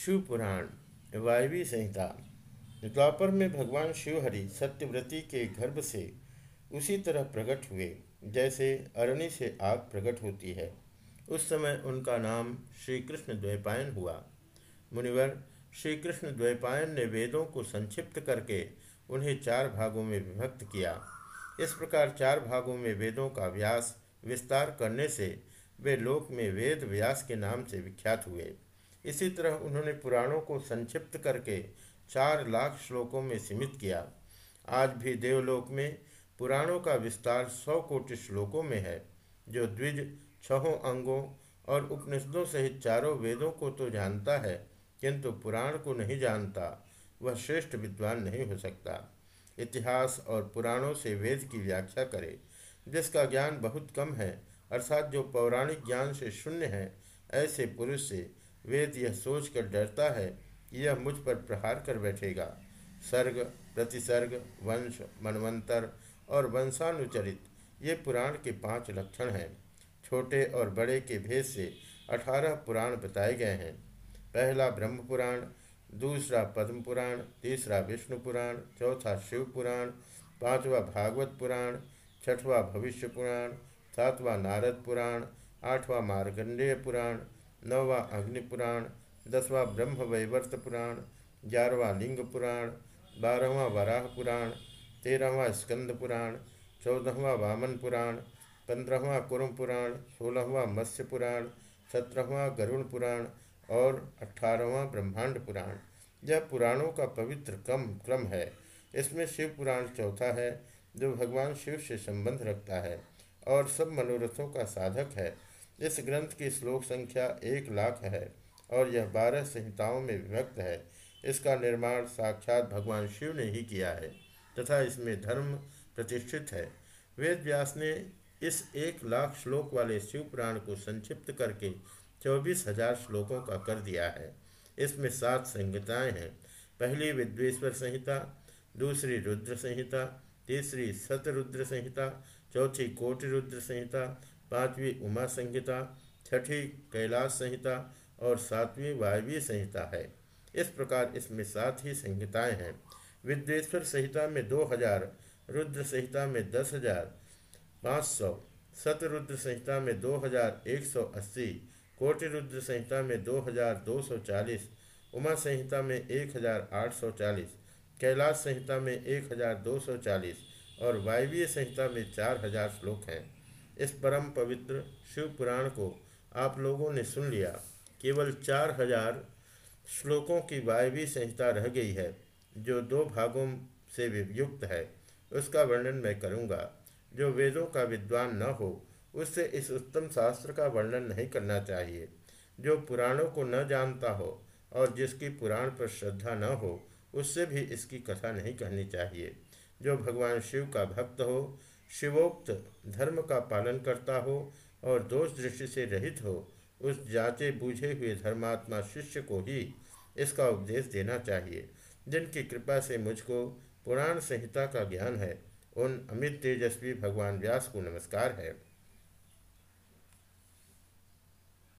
शिव पुराण वायवी संहिता। द्वापर में भगवान शिवहरि सत्यव्रती के गर्भ से उसी तरह प्रकट हुए, जैसे अरणि से आग प्रकट होती है। उस समय उनका नाम श्री कृष्ण द्वैपायन हुआ। मुनिवर श्री कृष्ण द्वैपायन ने वेदों को संक्षिप्त करके उन्हें चार भागों में विभक्त किया। इस प्रकार चार भागों में वेदों का व्यास विस्तार करने से वे लोक में वेद व्यास के नाम से विख्यात हुए। इसी तरह उन्होंने पुराणों को संक्षिप्त करके चार लाख श्लोकों में सीमित किया। आज भी देवलोक में पुराणों का विस्तार सौ कोटि श्लोकों में है। जो द्विज, छहों अंगों और उपनिषदों सहित चारों वेदों को तो जानता है, किंतु पुराण को नहीं जानता, वह श्रेष्ठ विद्वान नहीं हो सकता। इतिहास और पुराणों से वेद की व्याख्या करे, जिसका ज्ञान बहुत कम है, अर्थात जो पौराणिक ज्ञान से शून्य है, ऐसे पुरुष से वेद यह सोचकर डरता है कि यह मुझ पर प्रहार कर बैठेगा। सर्ग, प्रतिसर्ग, वंश, मनवंतर और वंशानुचरित ये पुराण के पाँच लक्षण हैं। छोटे और बड़े के भेद से अठारह पुराण बताए गए हैं। पहला ब्रह्म पुराण दूसरा पद्म पुराण तीसरा विष्णु पुराण चौथा शिव पुराण पांचवा भागवत पुराण, छठवा भविष्य पुराण, सातवां नारद पुराण, आठवां मार्गंडेय पुराण नौवा अग्नि पुराण दसवां ब्रह्म वैवर्त पुराण, ग्यारहवा लिंग पुराण बारहवा वराह पुराण, तेरहवा स्कंद पुराण, चौदहवा वामन पुराण, पंद्रहवा कुरुम पुराण, सोलहवा मत्स्य पुराण, सत्रहवा गरुण पुराण और अठारहवा ब्रह्मांड पुराण। यह पुराणों का पवित्र क्रम क्रम है। इसमें शिव पुराण चौथा है, जो भगवान शिव से संबंध रखता है और सब मनोरथों का साधक है। इस ग्रंथ की श्लोक संख्या एक लाख है और यह बारह संहिताओं में विभक्त है। इसका निर्माण साक्षात भगवान शिव ने ही किया है तथा इसमें धर्म प्रतिष्ठित है। वेद व्यास ने इस एक लाख श्लोक वाले शिव पुराण को संक्षिप्त करके चौबीस हज़ार श्लोकों का कर दिया है। इसमें सात संहिताएँ हैं। पहली विद्वेश्वर संहिता, दूसरी रुद्र संहिता, तीसरी सतरुद्र संहिता, चौथी कोटि रुद्र संहिता पांचवी उमा संहिता, छठी कैलाश संहिता और सातवीं वायवीय संहिता है। इस प्रकार इसमें सात ही संहिताएँ हैं। विद्वेश्वर संहिता में दो हज़ार, रुद्र संहिता में दस हज़ार, पाँच सौ, सतरुद्र संहिता में दो हज़ार एक सौ अस्सी कोटि रुद्र संहिता में दो हज़ार दो सौ चालीस, उमा संहिता में एक हज़ार आठ सौ चालीस, कैलाश संहिता में एक हज़ार दो सौ चालीस और वायवीय संहिता में चार हज़ार श्लोक हैं। इस परम पवित्र शिव पुराण को आप लोगों ने सुन लिया। केवल चार हज़ार श्लोकों की वायवी संहिता रह गई है, जो दो भागों से युक्त है। उसका वर्णन मैं करूँगा। जो वेदों का विद्वान न हो, उससे इस उत्तम शास्त्र का वर्णन नहीं करना चाहिए। जो पुराणों को न जानता हो और जिसकी पुराण पर श्रद्धा न हो, उससे भी इसकी कथा नहीं कहनी चाहिए। जो भगवान शिव का भक्त हो शिवोक्त धर्म का पालन करता हो और दोष दृष्टि से रहित हो, उस जाते बूझे हुए धर्मात्मा शिष्य को ही इसका उपदेश देना चाहिए। जिनकी कृपा से मुझको पुराण संहिता का ज्ञान है, उन अमित तेजस्वी भगवान व्यास को नमस्कार है।